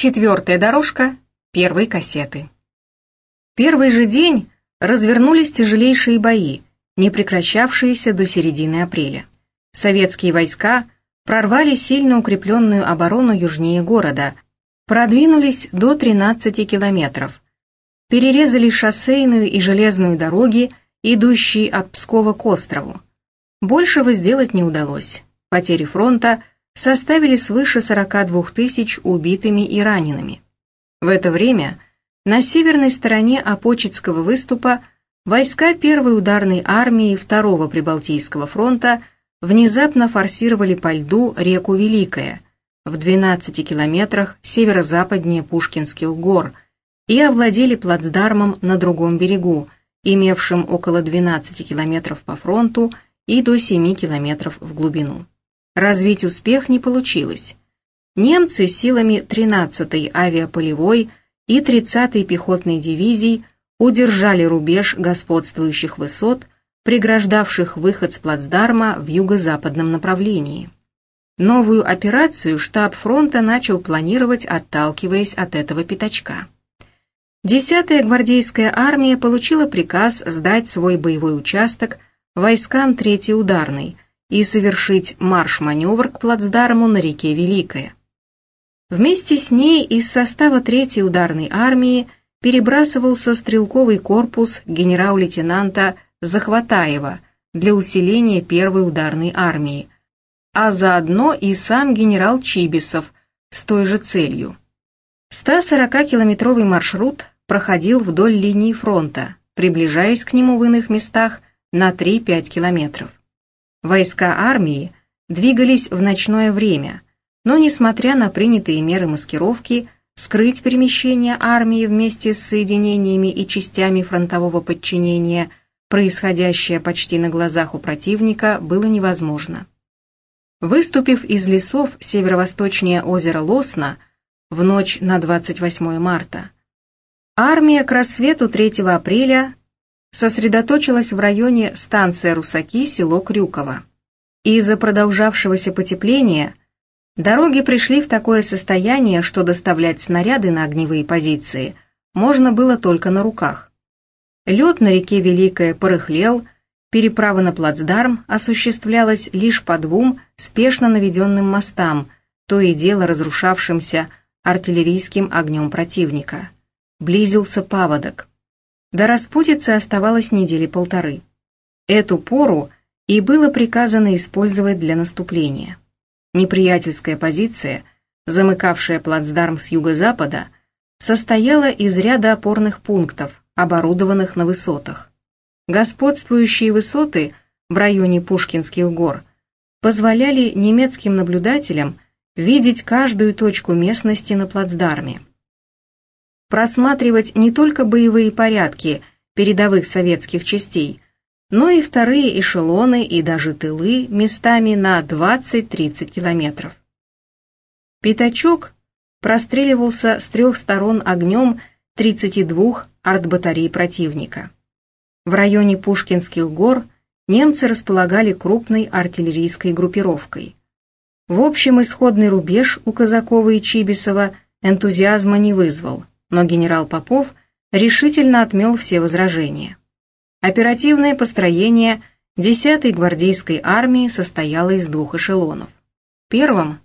Четвертая дорожка первой кассеты. Первый же день развернулись тяжелейшие бои, не прекращавшиеся до середины апреля. Советские войска прорвали сильно укрепленную оборону южнее города, продвинулись до 13 километров, перерезали шоссейную и железную дороги, идущие от Пскова к острову. Большего сделать не удалось. Потери фронта составили свыше 42 тысяч убитыми и ранеными. В это время на северной стороне Апочетского выступа войска первой ударной армии Второго Прибалтийского фронта внезапно форсировали по льду реку Великая в 12 километрах северо-западнее Пушкинских гор и овладели плацдармом на другом берегу, имевшим около 12 километров по фронту и до 7 километров в глубину. Развить успех не получилось. Немцы силами 13-й авиаполевой и 30-й пехотной дивизий удержали рубеж господствующих высот, преграждавших выход с плацдарма в юго-западном направлении. Новую операцию штаб фронта начал планировать, отталкиваясь от этого пятачка. 10-я гвардейская армия получила приказ сдать свой боевой участок войскам 3-й ударной и совершить марш-маневр к плацдарму на реке Великая. Вместе с ней из состава 3-й ударной армии перебрасывался стрелковый корпус генерал-лейтенанта Захватаева для усиления первой ударной армии, а заодно и сам генерал Чибисов с той же целью. 140-километровый маршрут проходил вдоль линии фронта, приближаясь к нему в иных местах на 3-5 километров. Войска армии двигались в ночное время, но, несмотря на принятые меры маскировки, скрыть перемещение армии вместе с соединениями и частями фронтового подчинения, происходящее почти на глазах у противника, было невозможно. Выступив из лесов северо-восточнее озера Лосна в ночь на 28 марта, армия к рассвету 3 апреля сосредоточилась в районе станция Русаки, село Крюково. Из-за продолжавшегося потепления дороги пришли в такое состояние, что доставлять снаряды на огневые позиции можно было только на руках. Лед на реке Великая порыхлел, переправа на плацдарм осуществлялась лишь по двум спешно наведенным мостам, то и дело разрушавшимся артиллерийским огнем противника. Близился паводок. До распутицы оставалось недели полторы. Эту пору и было приказано использовать для наступления. Неприятельская позиция, замыкавшая плацдарм с юго-запада, состояла из ряда опорных пунктов, оборудованных на высотах. Господствующие высоты в районе Пушкинских гор позволяли немецким наблюдателям видеть каждую точку местности на плацдарме просматривать не только боевые порядки передовых советских частей, но и вторые эшелоны и даже тылы местами на 20-30 километров. Пятачок простреливался с трех сторон огнем 32 артбатарей противника. В районе Пушкинских гор немцы располагали крупной артиллерийской группировкой. В общем, исходный рубеж у Казакова и Чибисова энтузиазма не вызвал но генерал Попов решительно отмел все возражения. Оперативное построение 10-й гвардейской армии состояло из двух эшелонов. Первым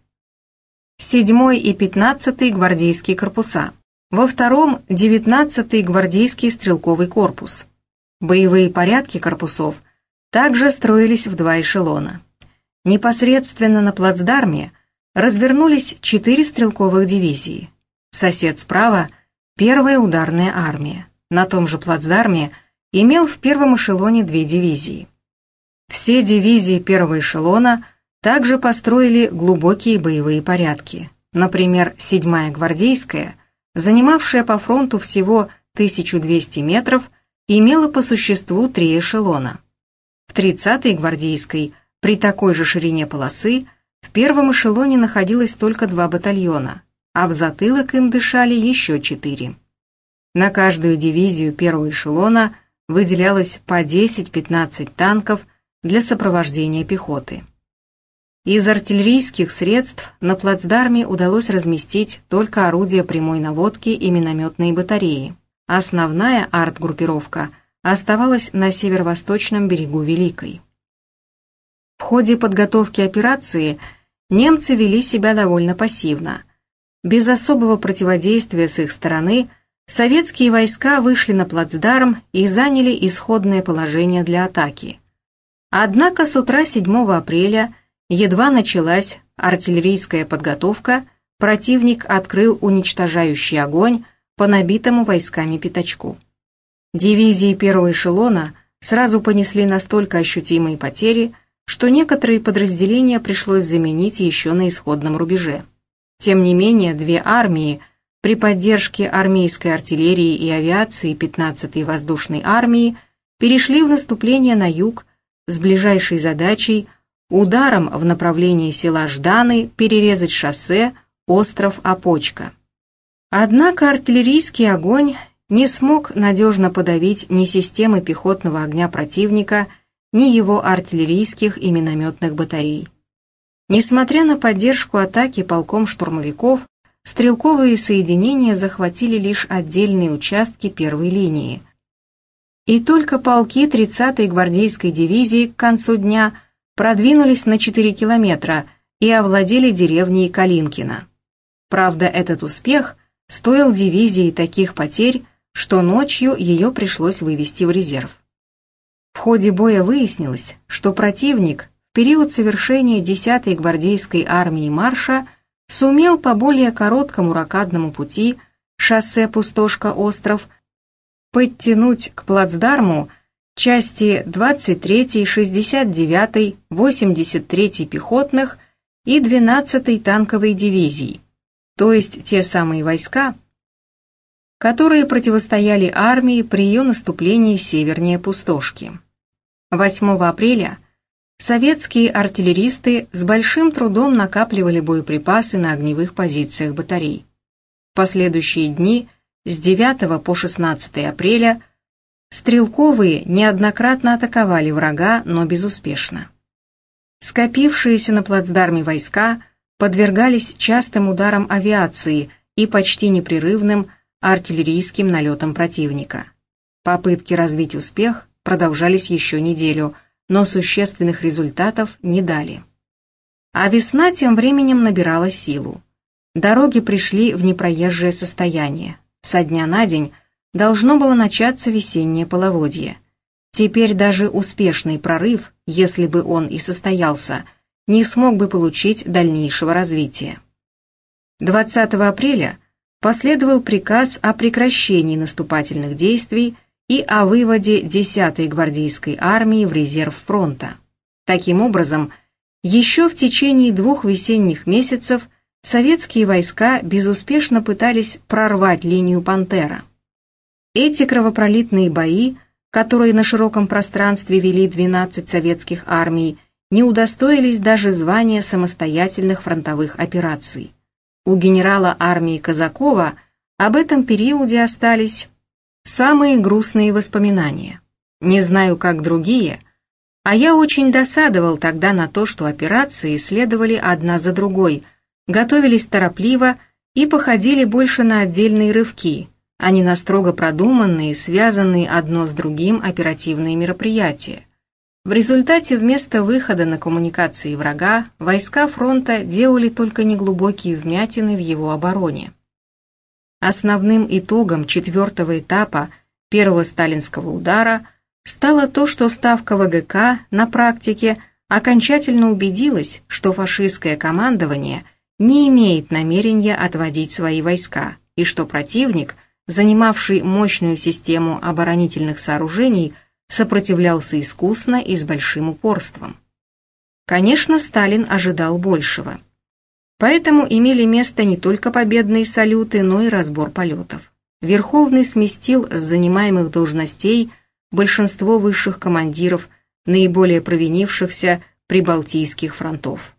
– 7-й и 15-й гвардейские корпуса, во втором – 19-й гвардейский стрелковый корпус. Боевые порядки корпусов также строились в два эшелона. Непосредственно на плацдарме развернулись четыре стрелковых дивизии. Сосед справа – Первая ударная армия. На том же плацдарме имел в первом эшелоне две дивизии. Все дивизии первого эшелона также построили глубокие боевые порядки. Например, 7-я гвардейская, занимавшая по фронту всего 1200 метров, имела по существу три эшелона. В 30-й гвардейской при такой же ширине полосы в первом эшелоне находилось только два батальона, а в затылок им дышали еще четыре. На каждую дивизию первого эшелона выделялось по 10-15 танков для сопровождения пехоты. Из артиллерийских средств на плацдарме удалось разместить только орудия прямой наводки и минометные батареи. Основная артгруппировка оставалась на северо-восточном берегу Великой. В ходе подготовки операции немцы вели себя довольно пассивно. Без особого противодействия с их стороны советские войска вышли на плацдарм и заняли исходное положение для атаки. Однако с утра 7 апреля едва началась артиллерийская подготовка, противник открыл уничтожающий огонь по набитому войсками пятачку. Дивизии первого эшелона сразу понесли настолько ощутимые потери, что некоторые подразделения пришлось заменить еще на исходном рубеже. Тем не менее, две армии при поддержке армейской артиллерии и авиации 15-й воздушной армии перешли в наступление на юг с ближайшей задачей ударом в направлении села Жданы перерезать шоссе остров Опочка. Однако артиллерийский огонь не смог надежно подавить ни системы пехотного огня противника, ни его артиллерийских и минометных батарей. Несмотря на поддержку атаки полком штурмовиков, стрелковые соединения захватили лишь отдельные участки первой линии. И только полки 30-й гвардейской дивизии к концу дня продвинулись на 4 километра и овладели деревней Калинкина. Правда, этот успех стоил дивизии таких потерь, что ночью ее пришлось вывести в резерв. В ходе боя выяснилось, что противник период совершения 10-й гвардейской армии марша сумел по более короткому ракадному пути шоссе Пустошка-Остров подтянуть к плацдарму части 23-й, 69-й, 83-й пехотных и 12-й танковой дивизий, то есть те самые войска, которые противостояли армии при ее наступлении севернее Пустошки. 8 апреля советские артиллеристы с большим трудом накапливали боеприпасы на огневых позициях батарей. В последующие дни с 9 по 16 апреля стрелковые неоднократно атаковали врага, но безуспешно. Скопившиеся на плацдарме войска подвергались частым ударам авиации и почти непрерывным артиллерийским налетам противника. Попытки развить успех продолжались еще неделю, но существенных результатов не дали. А весна тем временем набирала силу. Дороги пришли в непроезжее состояние. Со дня на день должно было начаться весеннее половодье. Теперь даже успешный прорыв, если бы он и состоялся, не смог бы получить дальнейшего развития. 20 апреля последовал приказ о прекращении наступательных действий и о выводе 10-й гвардейской армии в резерв фронта. Таким образом, еще в течение двух весенних месяцев советские войска безуспешно пытались прорвать линию «Пантера». Эти кровопролитные бои, которые на широком пространстве вели 12 советских армий, не удостоились даже звания самостоятельных фронтовых операций. У генерала армии Казакова об этом периоде остались Самые грустные воспоминания. Не знаю, как другие, а я очень досадовал тогда на то, что операции следовали одна за другой, готовились торопливо и походили больше на отдельные рывки, а не на строго продуманные, связанные одно с другим оперативные мероприятия. В результате вместо выхода на коммуникации врага войска фронта делали только неглубокие вмятины в его обороне. Основным итогом четвертого этапа первого сталинского удара стало то, что Ставка ВГК на практике окончательно убедилась, что фашистское командование не имеет намерения отводить свои войска, и что противник, занимавший мощную систему оборонительных сооружений, сопротивлялся искусно и с большим упорством. Конечно, Сталин ожидал большего. Поэтому имели место не только победные салюты, но и разбор полетов. Верховный сместил с занимаемых должностей большинство высших командиров, наиболее провинившихся прибалтийских фронтов.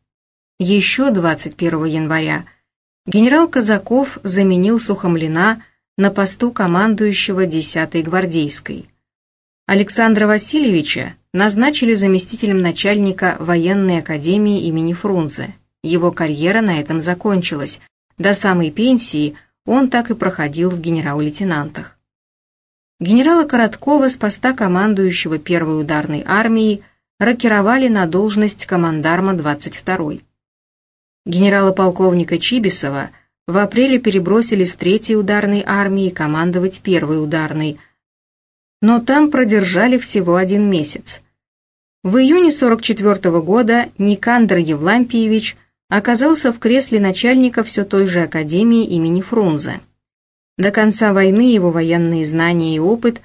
Еще 21 января генерал Казаков заменил Сухомлина на посту командующего 10-й гвардейской. Александра Васильевича назначили заместителем начальника военной академии имени Фрунзе. Его карьера на этом закончилась. До самой пенсии он так и проходил в генерал-лейтенантах. Генерала Короткова с поста командующего первой ударной армией рокировали на должность командарма 22-й. Генерала-полковника Чибисова в апреле перебросили с третьей ударной армии командовать первой ударной, но там продержали всего один месяц. В июне 44 -го года Никандр Евлампиевич оказался в кресле начальника все той же академии имени Фрунзе. До конца войны его военные знания и опыт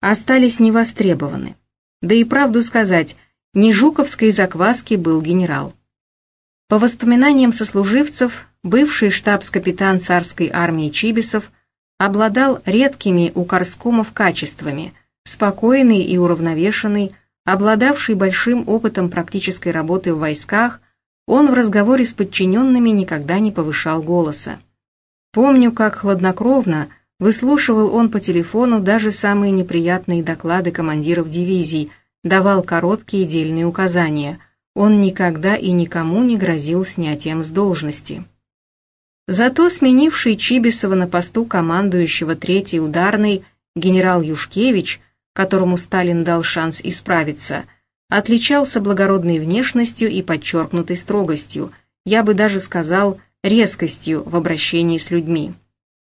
остались невостребованы. Да и правду сказать, не жуковской закваски был генерал. По воспоминаниям сослуживцев, бывший штабс-капитан царской армии Чибисов обладал редкими у Корскомов качествами – спокойный и уравновешенный, обладавший большим опытом практической работы в войсках, он в разговоре с подчиненными никогда не повышал голоса. Помню, как хладнокровно выслушивал он по телефону даже самые неприятные доклады командиров дивизий, давал короткие дельные указания. Он никогда и никому не грозил снятием с должности. Зато сменивший Чибисова на посту командующего третьей ударной генерал Юшкевич которому Сталин дал шанс исправиться, отличался благородной внешностью и подчеркнутой строгостью, я бы даже сказал, резкостью в обращении с людьми.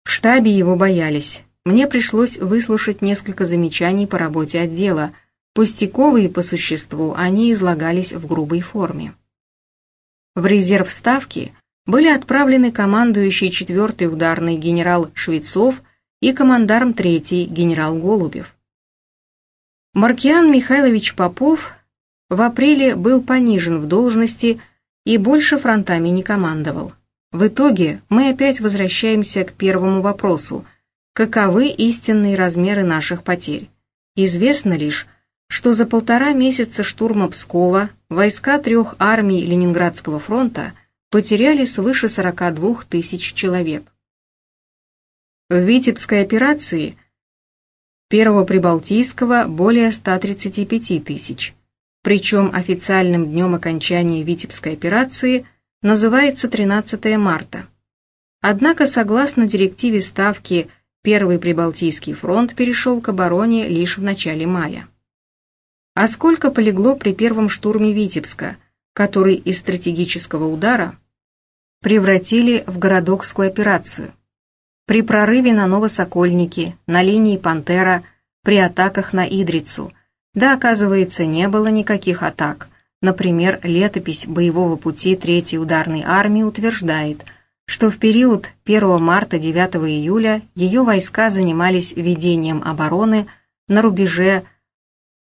В штабе его боялись. Мне пришлось выслушать несколько замечаний по работе отдела. Пустяковые по существу, они излагались в грубой форме. В резерв ставки были отправлены командующий 4-й ударный генерал Швецов и командарм 3-й генерал Голубев. Маркиан Михайлович Попов в апреле был понижен в должности и больше фронтами не командовал. В итоге мы опять возвращаемся к первому вопросу. Каковы истинные размеры наших потерь? Известно лишь, что за полтора месяца штурма Пскова войска трех армий Ленинградского фронта потеряли свыше 42 тысяч человек. В Витебской операции – Первого Прибалтийского более 135 тысяч. Причем официальным днем окончания Витебской операции называется 13 марта. Однако, согласно директиве Ставки, Первый Прибалтийский фронт перешел к обороне лишь в начале мая. А сколько полегло при первом штурме Витебска, который из стратегического удара превратили в городокскую операцию? при прорыве на Новосокольники, на линии Пантера, при атаках на Идрицу. Да, оказывается, не было никаких атак. Например, летопись боевого пути Третьей ударной армии утверждает, что в период 1 марта-9 июля ее войска занимались ведением обороны на рубеже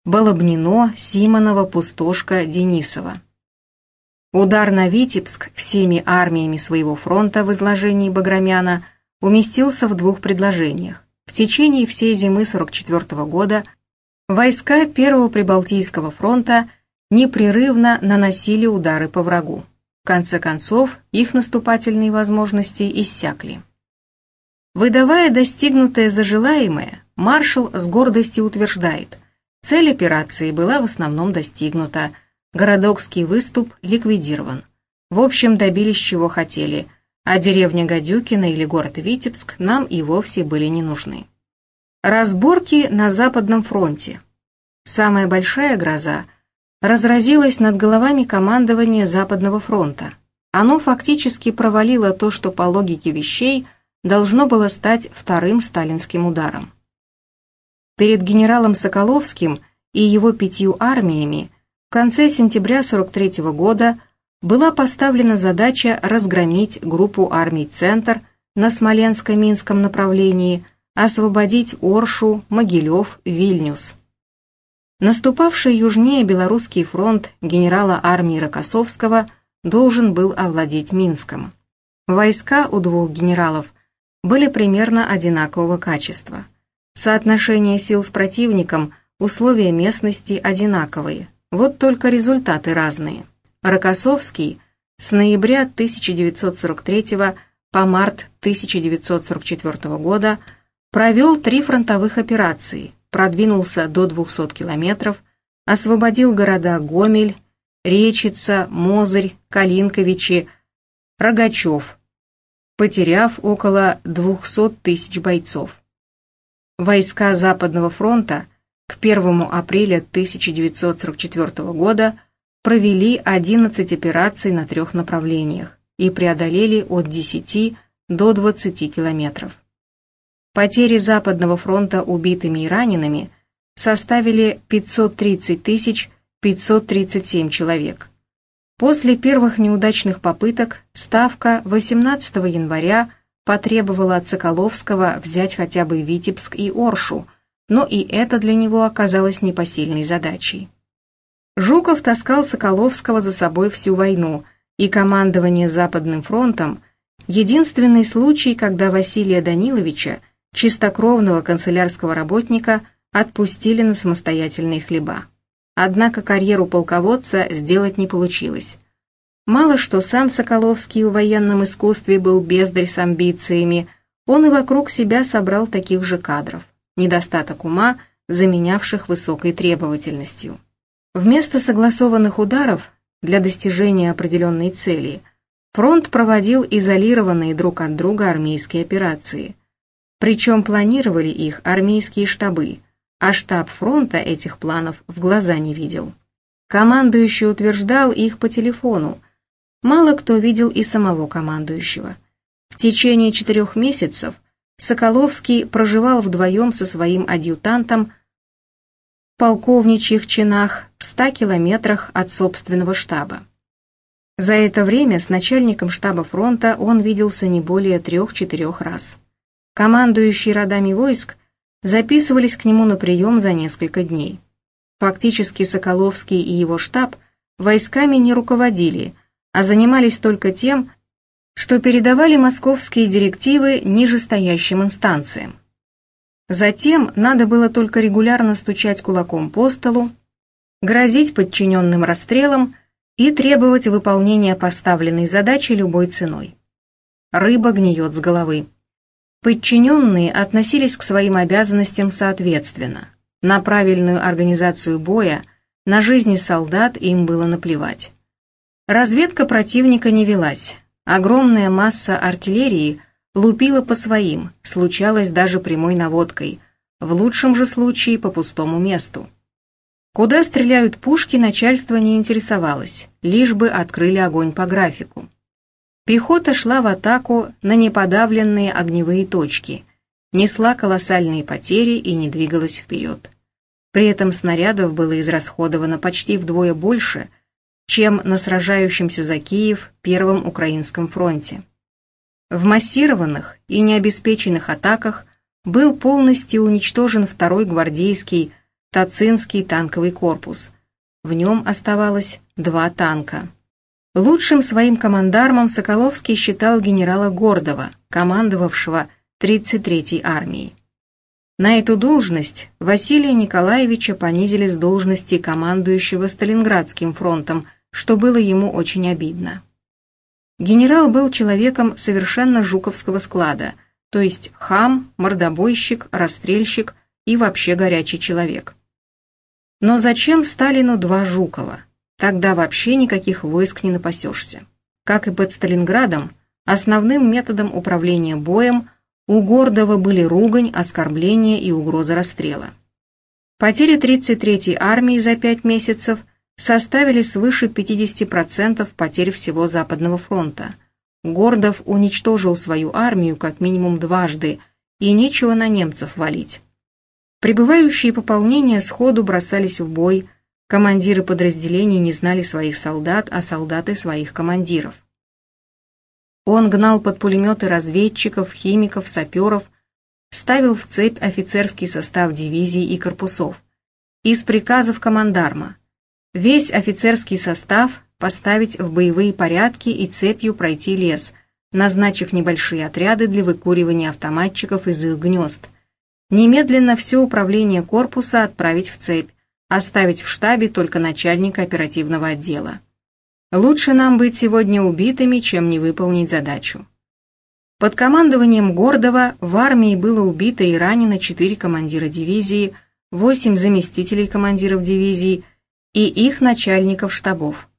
Балобнино, Симонова, Пустошка, Денисова. Удар на Витебск всеми армиями своего фронта в изложении Баграмяна – уместился в двух предложениях. В течение всей зимы 44 года войска Первого Прибалтийского фронта непрерывно наносили удары по врагу. В конце концов, их наступательные возможности иссякли. Выдавая достигнутое за желаемое, маршал с гордостью утверждает, цель операции была в основном достигнута, городокский выступ ликвидирован. В общем, добились чего хотели – а деревня Гадюкина или город Витебск нам и вовсе были не нужны. Разборки на Западном фронте. Самая большая гроза разразилась над головами командования Западного фронта. Оно фактически провалило то, что по логике вещей должно было стать вторым сталинским ударом. Перед генералом Соколовским и его пятью армиями в конце сентября 43 -го года была поставлена задача разгромить группу армий «Центр» на Смоленско-Минском направлении, освободить Оршу, Могилев, Вильнюс. Наступавший южнее Белорусский фронт генерала армии Рокоссовского должен был овладеть Минском. Войска у двух генералов были примерно одинакового качества. Соотношение сил с противником, условия местности одинаковые, вот только результаты разные. Рокоссовский с ноября 1943 по март 1944 года провел три фронтовых операции, продвинулся до 200 километров, освободил города Гомель, Речица, Мозырь, Калинковичи, Рогачев, потеряв около 200 тысяч бойцов. Войска Западного фронта к 1 апреля 1944 года провели 11 операций на трех направлениях и преодолели от 10 до 20 километров. Потери Западного фронта убитыми и янными составили 530 тысяч 537 человек. После первых неудачных попыток Ставка 18 января потребовала от Соколовского взять хотя бы Витебск и Оршу, но и это для него оказалось непосильной задачей. Жуков таскал Соколовского за собой всю войну, и командование Западным фронтом – единственный случай, когда Василия Даниловича – чистокровного канцелярского работника отпустили на самостоятельные хлеба. Однако карьеру полководца сделать не получилось. Мало что сам Соколовский в военном искусстве был бездарь с амбициями, он и вокруг себя собрал таких же кадров, недостаток ума, заменявших высокой требовательностью. Вместо согласованных ударов для достижения определенной цели фронт проводил изолированные друг от друга армейские операции – причем планировали их армейские штабы, а штаб фронта этих планов в глаза не видел. Командующий утверждал их по телефону. Мало кто видел и самого командующего. В течение четырех месяцев Соколовский проживал вдвоем со своим адъютантом в полковничьих чинах в ста километрах от собственного штаба. За это время с начальником штаба фронта он виделся не более трех-четырех раз командующие родами войск, записывались к нему на прием за несколько дней. Фактически Соколовский и его штаб войсками не руководили, а занимались только тем, что передавали московские директивы нижестоящим инстанциям. Затем надо было только регулярно стучать кулаком по столу, грозить подчиненным расстрелом и требовать выполнения поставленной задачи любой ценой. Рыба гниет с головы. Подчиненные относились к своим обязанностям соответственно. На правильную организацию боя, на жизни солдат им было наплевать. Разведка противника не велась. Огромная масса артиллерии лупила по своим, случалось даже прямой наводкой, в лучшем же случае по пустому месту. Куда стреляют пушки, начальство не интересовалось, лишь бы открыли огонь по графику. Пехота шла в атаку на неподавленные огневые точки, несла колоссальные потери и не двигалась вперед. При этом снарядов было израсходовано почти вдвое больше, чем на сражающемся за Киев Первом Украинском фронте. В массированных и необеспеченных атаках был полностью уничтожен второй гвардейский Тацинский танковый корпус. В нем оставалось два танка. Лучшим своим командармом Соколовский считал генерала Гордова, командовавшего 33-й армией. На эту должность Василия Николаевича понизили с должности командующего Сталинградским фронтом, что было ему очень обидно. Генерал был человеком совершенно жуковского склада, то есть хам, мордобойщик, расстрельщик и вообще горячий человек. Но зачем Сталину два Жукова? Тогда вообще никаких войск не напасешься. Как и под Сталинградом, основным методом управления боем у Гордова были ругань, оскорбление и угроза расстрела. Потери 33-й армии за пять месяцев составили свыше 50% потерь всего Западного фронта. Гордов уничтожил свою армию как минимум дважды, и нечего на немцев валить. Прибывающие пополнения сходу бросались в бой, Командиры подразделений не знали своих солдат, а солдаты своих командиров. Он гнал под пулеметы разведчиков, химиков, саперов, ставил в цепь офицерский состав дивизий и корпусов. Из приказов командарма. Весь офицерский состав поставить в боевые порядки и цепью пройти лес, назначив небольшие отряды для выкуривания автоматчиков из их гнезд. Немедленно все управление корпуса отправить в цепь, оставить в штабе только начальника оперативного отдела. Лучше нам быть сегодня убитыми, чем не выполнить задачу. Под командованием Гордова в армии было убито и ранено четыре командира дивизии, 8 заместителей командиров дивизий и их начальников штабов,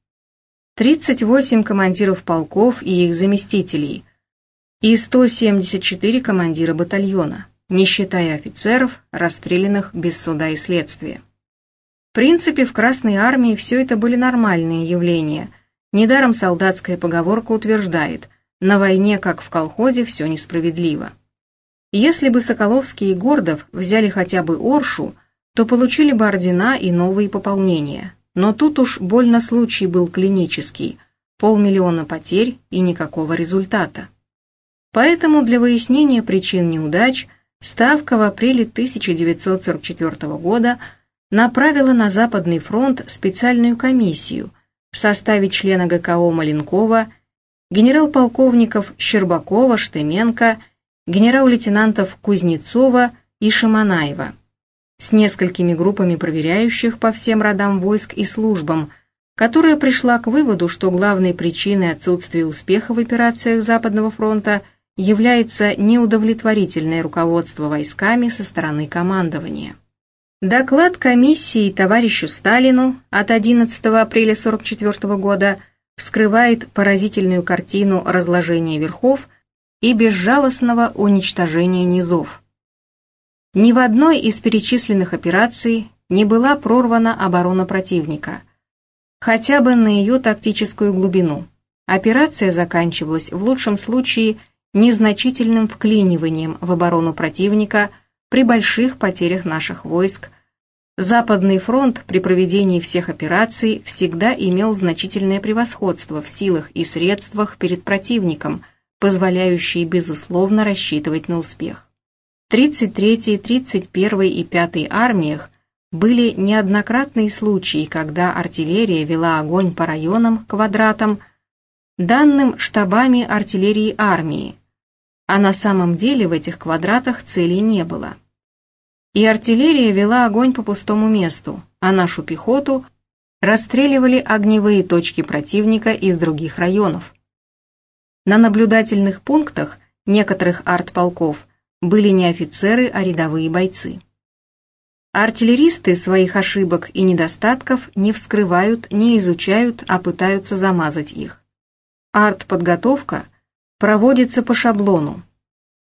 38 командиров полков и их заместителей и 174 командира батальона, не считая офицеров, расстрелянных без суда и следствия. В принципе, в Красной армии все это были нормальные явления. Недаром солдатская поговорка утверждает «на войне, как в колхозе, все несправедливо». Если бы Соколовский и Гордов взяли хотя бы Оршу, то получили бы ордена и новые пополнения. Но тут уж больно случай был клинический, полмиллиона потерь и никакого результата. Поэтому для выяснения причин неудач Ставка в апреле 1944 года – направила на Западный фронт специальную комиссию в составе члена ГКО Маленкова, генерал-полковников Щербакова, Штеменко, генерал-лейтенантов Кузнецова и Шаманаева с несколькими группами проверяющих по всем родам войск и службам, которая пришла к выводу, что главной причиной отсутствия успеха в операциях Западного фронта является неудовлетворительное руководство войсками со стороны командования. Доклад комиссии товарищу Сталину от 11 апреля 1944 года вскрывает поразительную картину разложения верхов и безжалостного уничтожения низов. Ни в одной из перечисленных операций не была прорвана оборона противника, хотя бы на ее тактическую глубину. Операция заканчивалась в лучшем случае незначительным вклиниванием в оборону противника – при больших потерях наших войск. Западный фронт при проведении всех операций всегда имел значительное превосходство в силах и средствах перед противником, позволяющие безусловно рассчитывать на успех. 33-й, 31-й и 5-й армиях были неоднократные случаи, когда артиллерия вела огонь по районам, квадратам, данным штабами артиллерии армии, а на самом деле в этих квадратах целей не было и артиллерия вела огонь по пустому месту, а нашу пехоту расстреливали огневые точки противника из других районов. На наблюдательных пунктах некоторых артполков были не офицеры, а рядовые бойцы. Артиллеристы своих ошибок и недостатков не вскрывают, не изучают, а пытаются замазать их. Артподготовка проводится по шаблону.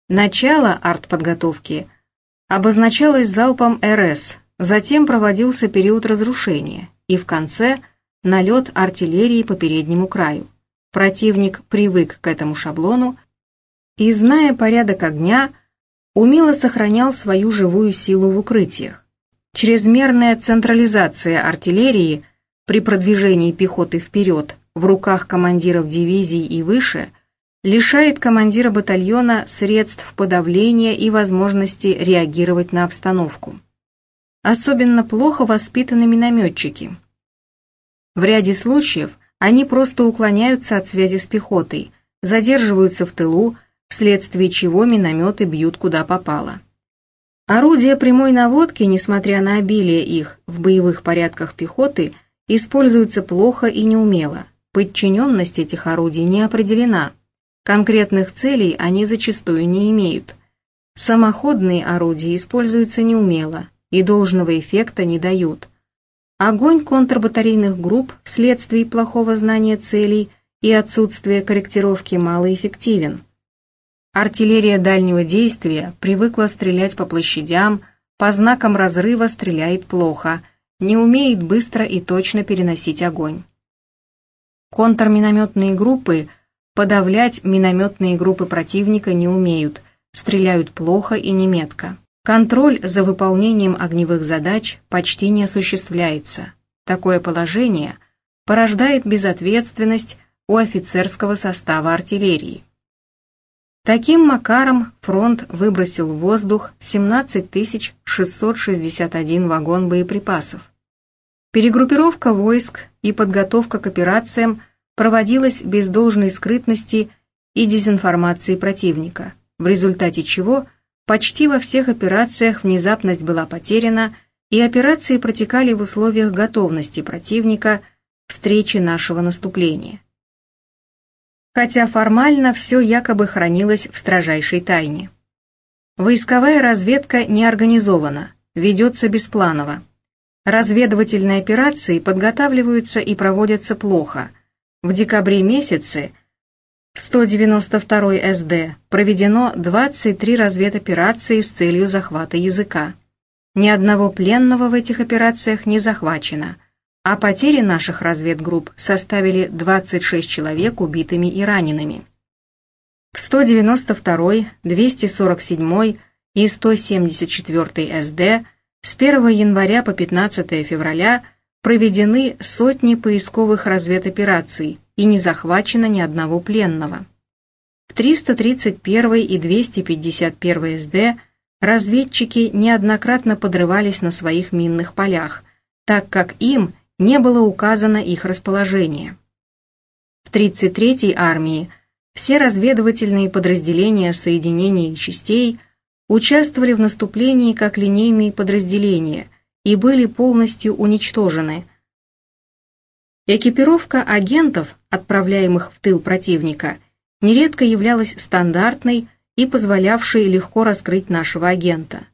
Начало артподготовки – обозначалось залпом РС, затем проводился период разрушения и в конце налет артиллерии по переднему краю. Противник привык к этому шаблону и, зная порядок огня, умело сохранял свою живую силу в укрытиях. Чрезмерная централизация артиллерии при продвижении пехоты вперед в руках командиров дивизий и выше – лишает командира батальона средств подавления и возможности реагировать на обстановку. Особенно плохо воспитаны минометчики. В ряде случаев они просто уклоняются от связи с пехотой, задерживаются в тылу, вследствие чего минометы бьют куда попало. Орудия прямой наводки, несмотря на обилие их в боевых порядках пехоты, используются плохо и неумело. Подчиненность этих орудий не определена – Конкретных целей они зачастую не имеют. Самоходные орудия используются неумело и должного эффекта не дают. Огонь контрбатарейных групп вследствие плохого знания целей и отсутствия корректировки малоэффективен. Артиллерия дальнего действия привыкла стрелять по площадям, по знакам разрыва стреляет плохо, не умеет быстро и точно переносить огонь. Контрминометные группы – Подавлять минометные группы противника не умеют, стреляют плохо и неметко. Контроль за выполнением огневых задач почти не осуществляется. Такое положение порождает безответственность у офицерского состава артиллерии. Таким макаром фронт выбросил в воздух 17 661 вагон боеприпасов. Перегруппировка войск и подготовка к операциям проводилась без должной скрытности и дезинформации противника, в результате чего почти во всех операциях внезапность была потеряна, и операции протекали в условиях готовности противника встречи нашего наступления. Хотя формально все якобы хранилось в строжайшей тайне. Войсковая разведка не организована, ведется беспланово. Разведывательные операции подготавливаются и проводятся плохо. В декабре месяце 192 СД проведено 23 разведоперации с целью захвата языка. Ни одного пленного в этих операциях не захвачено, а потери наших разведгрупп составили 26 человек убитыми и ранеными. К 192, 247 и 174 СД с 1 января по 15 февраля проведены сотни поисковых разведопераций и не захвачено ни одного пленного. В 331 и 251 СД разведчики неоднократно подрывались на своих минных полях, так как им не было указано их расположение. В 33-й армии все разведывательные подразделения соединений и частей участвовали в наступлении как линейные подразделения и были полностью уничтожены. Экипировка агентов, отправляемых в тыл противника, нередко являлась стандартной и позволявшей легко раскрыть нашего агента.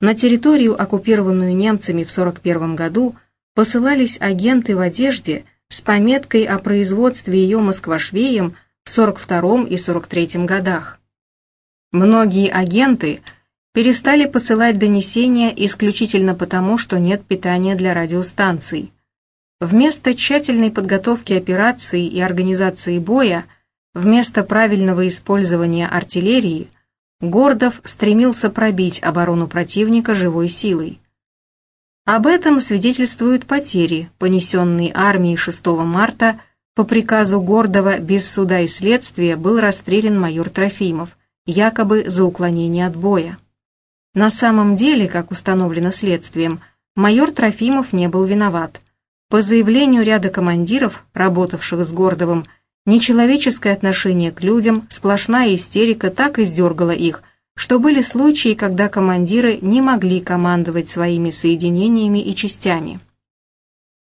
На территорию, оккупированную немцами в 1941 году, посылались агенты в одежде с пометкой о производстве ее москвашвеем – в 42 и 43 годах. Многие агенты перестали посылать донесения исключительно потому, что нет питания для радиостанций. Вместо тщательной подготовки операций и организации боя, вместо правильного использования артиллерии, Гордов стремился пробить оборону противника живой силой. Об этом свидетельствуют потери, понесенные армией 6 марта по приказу Гордова без суда и следствия был расстрелян майор Трофимов, якобы за уклонение от боя. На самом деле, как установлено следствием, майор Трофимов не был виноват. По заявлению ряда командиров, работавших с Гордовым, нечеловеческое отношение к людям, сплошная истерика так издергала их, что были случаи, когда командиры не могли командовать своими соединениями и частями.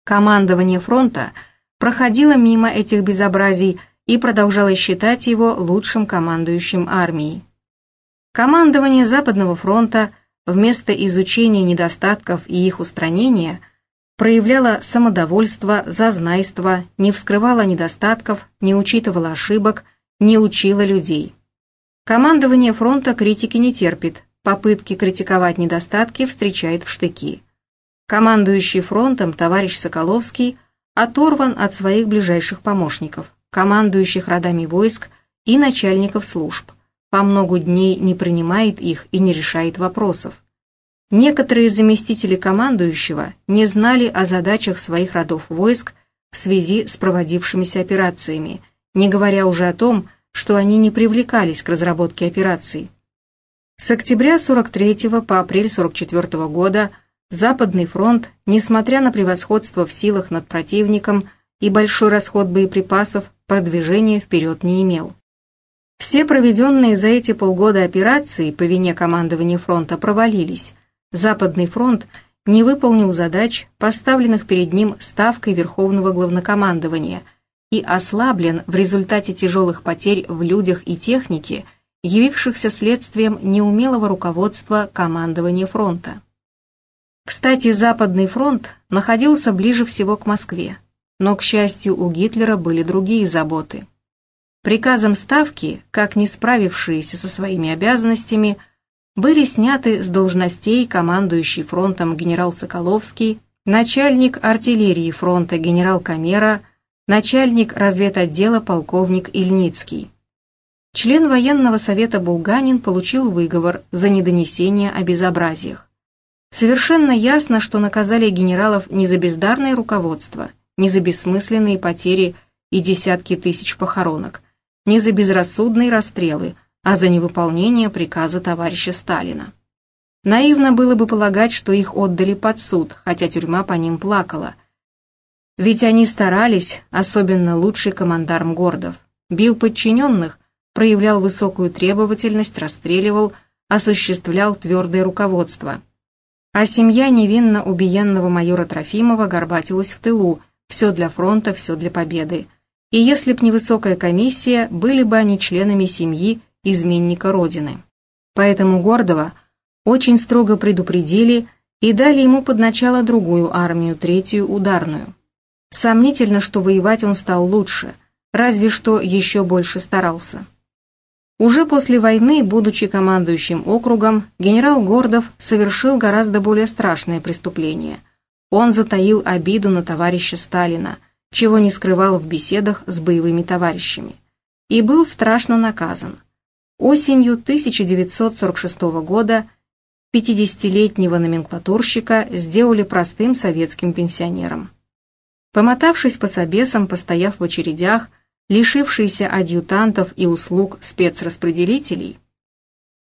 Командование фронта – проходила мимо этих безобразий и продолжала считать его лучшим командующим армией. Командование Западного фронта вместо изучения недостатков и их устранения проявляло самодовольство, зазнайство, не вскрывало недостатков, не учитывало ошибок, не учило людей. Командование фронта критики не терпит, попытки критиковать недостатки встречает в штыки. Командующий фронтом товарищ Соколовский – оторван от своих ближайших помощников, командующих родами войск и начальников служб. По многу дней не принимает их и не решает вопросов. Некоторые заместители командующего не знали о задачах своих родов войск в связи с проводившимися операциями, не говоря уже о том, что они не привлекались к разработке операций. С октября 43 по апрель 44 года – Западный фронт, несмотря на превосходство в силах над противником и большой расход боеприпасов, продвижения вперед не имел. Все проведенные за эти полгода операции по вине командования фронта провалились. Западный фронт не выполнил задач, поставленных перед ним ставкой Верховного Главнокомандования, и ослаблен в результате тяжелых потерь в людях и технике, явившихся следствием неумелого руководства командования фронта. Кстати, Западный фронт находился ближе всего к Москве, но, к счастью, у Гитлера были другие заботы. Приказом Ставки, как не справившиеся со своими обязанностями, были сняты с должностей командующий фронтом генерал Соколовский, начальник артиллерии фронта генерал Камера, начальник разведотдела полковник Ильницкий. Член военного совета Булганин получил выговор за недонесение о безобразиях. Совершенно ясно, что наказали генералов не за бездарное руководство, не за бессмысленные потери и десятки тысяч похоронок, не за безрассудные расстрелы, а за невыполнение приказа товарища Сталина. Наивно было бы полагать, что их отдали под суд, хотя тюрьма по ним плакала. Ведь они старались, особенно лучший командарм Гордов. Бил подчиненных, проявлял высокую требовательность, расстреливал, осуществлял твердое руководство – а семья невинно убиенного майора Трофимова горбатилась в тылу, все для фронта, все для победы. И если б не высокая комиссия, были бы они членами семьи изменника Родины. Поэтому Гордова очень строго предупредили и дали ему под начало другую армию, третью ударную. Сомнительно, что воевать он стал лучше, разве что еще больше старался. Уже после войны, будучи командующим округом, генерал Гордов совершил гораздо более страшное преступление. Он затаил обиду на товарища Сталина, чего не скрывал в беседах с боевыми товарищами, и был страшно наказан. Осенью 1946 года 50-летнего номенклатурщика сделали простым советским пенсионером. Помотавшись по собесам, постояв в очередях, лишившийся адъютантов и услуг спецраспределителей,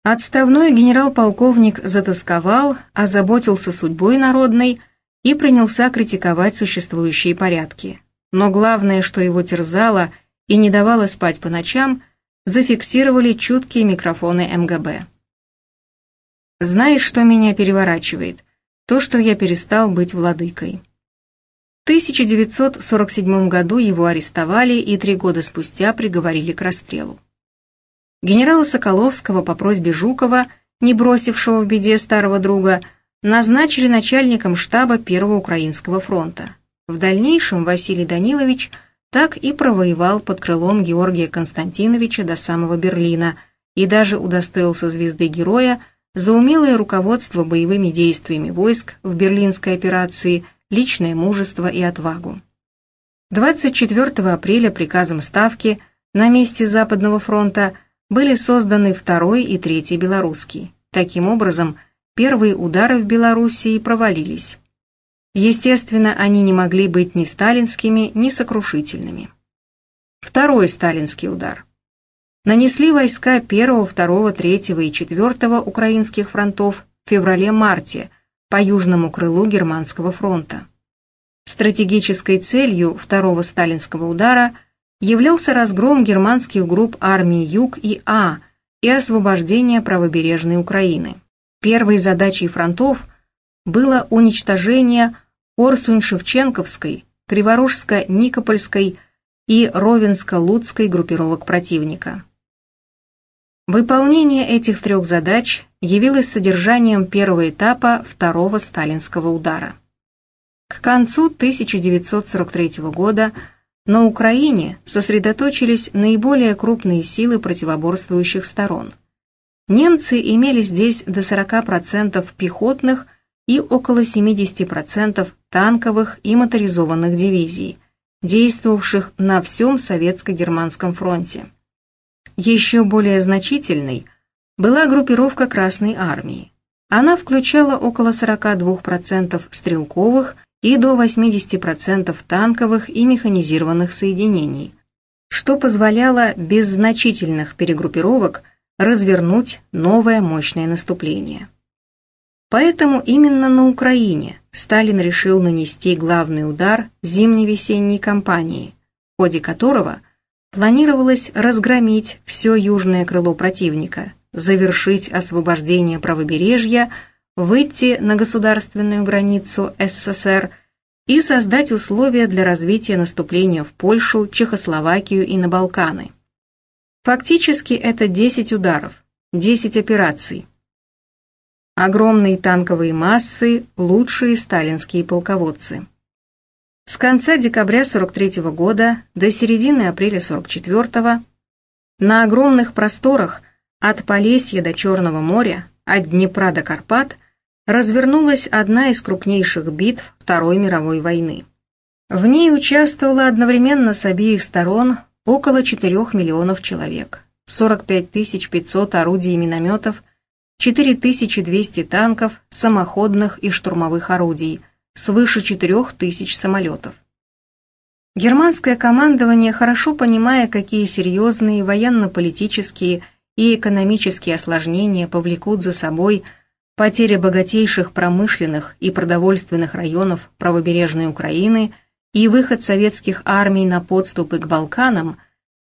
отставной генерал-полковник затасковал, озаботился судьбой народной и принялся критиковать существующие порядки. Но главное, что его терзало и не давало спать по ночам, зафиксировали чуткие микрофоны МГБ. «Знаешь, что меня переворачивает? То, что я перестал быть владыкой». 1947 году его арестовали и три года спустя приговорили к расстрелу. Генерала Соколовского по просьбе Жукова, не бросившего в беде старого друга, назначили начальником штаба Первого Украинского фронта. В дальнейшем Василий Данилович так и провоевал под крылом Георгия Константиновича до самого Берлина и даже удостоился звезды героя за умелое руководство боевыми действиями войск в берлинской операции – личное мужество и отвагу. 24 апреля приказом Ставки на месте Западного фронта были созданы второй и третий белорусский. Таким образом, первые удары в Белоруссии провалились. Естественно, они не могли быть ни сталинскими, ни сокрушительными. Второй сталинский удар. Нанесли войска 1, 2, 3 и 4 украинских фронтов в феврале-марте по южному крылу Германского фронта. Стратегической целью второго сталинского удара являлся разгром германских групп армии Юг и А и освобождение правобережной Украины. Первой задачей фронтов было уничтожение Орсунь-Шевченковской, Криворожско-Никопольской и Ровенско-Луцкой группировок противника. Выполнение этих трех задач явилось содержанием первого этапа второго сталинского удара. К концу 1943 года на Украине сосредоточились наиболее крупные силы противоборствующих сторон. Немцы имели здесь до 40% пехотных и около 70% танковых и моторизованных дивизий, действовавших на всем Советско-Германском фронте. Еще более значительной была группировка Красной Армии. Она включала около 42% стрелковых и до 80% танковых и механизированных соединений, что позволяло без значительных перегруппировок развернуть новое мощное наступление. Поэтому именно на Украине Сталин решил нанести главный удар зимне-весенней кампании, в ходе которого – планировалось разгромить все южное крыло противника, завершить освобождение правобережья, выйти на государственную границу СССР и создать условия для развития наступления в Польшу, Чехословакию и на Балканы. Фактически это 10 ударов, 10 операций. Огромные танковые массы, лучшие сталинские полководцы. С конца декабря 43 года до середины апреля 44 на огромных просторах от Полесья до Черного моря, от Днепра до Карпат развернулась одна из крупнейших битв Второй мировой войны. В ней участвовало одновременно с обеих сторон около 4 миллионов человек, 45 500 орудий и минометов, 4200 танков, самоходных и штурмовых орудий – свыше 4000 самолетов. Германское командование, хорошо понимая, какие серьезные военно-политические и экономические осложнения повлекут за собой потеря богатейших промышленных и продовольственных районов правобережной Украины и выход советских армий на подступы к Балканам,